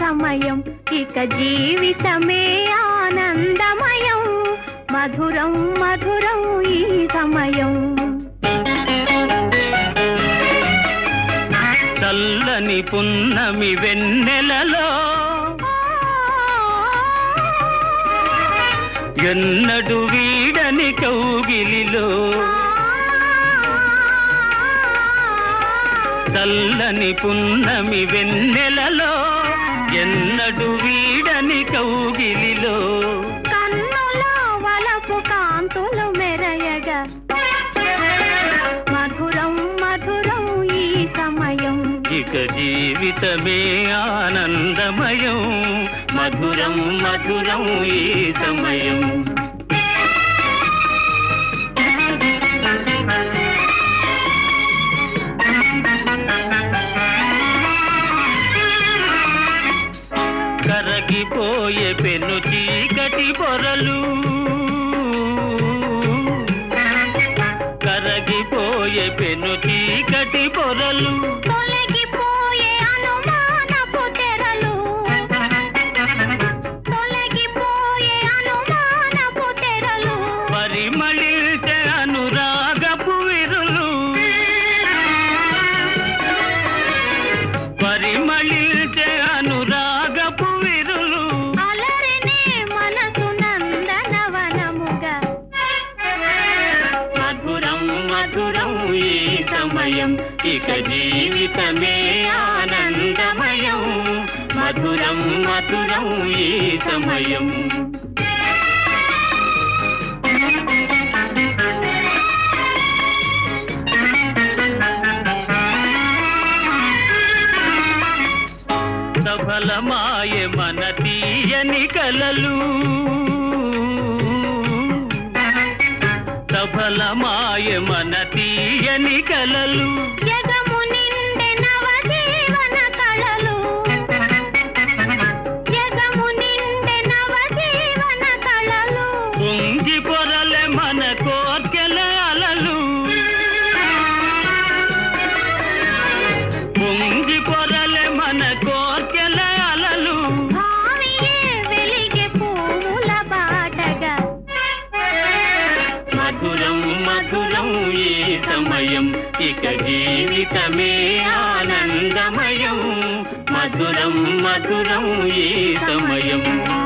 సమయం ఇక జీవితమే ఆనందమయం. మధురం మధురం ఈ సమయం. చల్లని పున్నమి వెన్నెలలో ఎన్నడు వీడని కౌగిలిలో చల్లని పున్నమి వెన్నెలలో ఎన్నడు వీడని కౌగిలిలో. కన్నుల వలపు కాంతులు మెరయగా. మధురం మధురం ఈ సమయం. ఇక జీవితమే ఆనందమయం. మధురం మధురం ఈ సమయం. కరగిపోయే చీకటి పొరలు. కరగిపోయే పెను చీకటి పొరలు. ఈ సమయం ఇక జీవితమే ఆనందమయం. మధురం మధురం ఈ సమయం. సఫలమాయ మన తీయని కలలు. సఫలమ మన తీయని కలలు. పొంగి పొరలే మన కోర్కెల అలలు. పొంగి పొరలే మన కోర్కెల అలలు. భావియే వెలిగే పూల బాటగా మధురం మధురం ఈ సమయం ఇక జీవితమే ఆనందమయం. మధురం మధురం ఈ సమయం.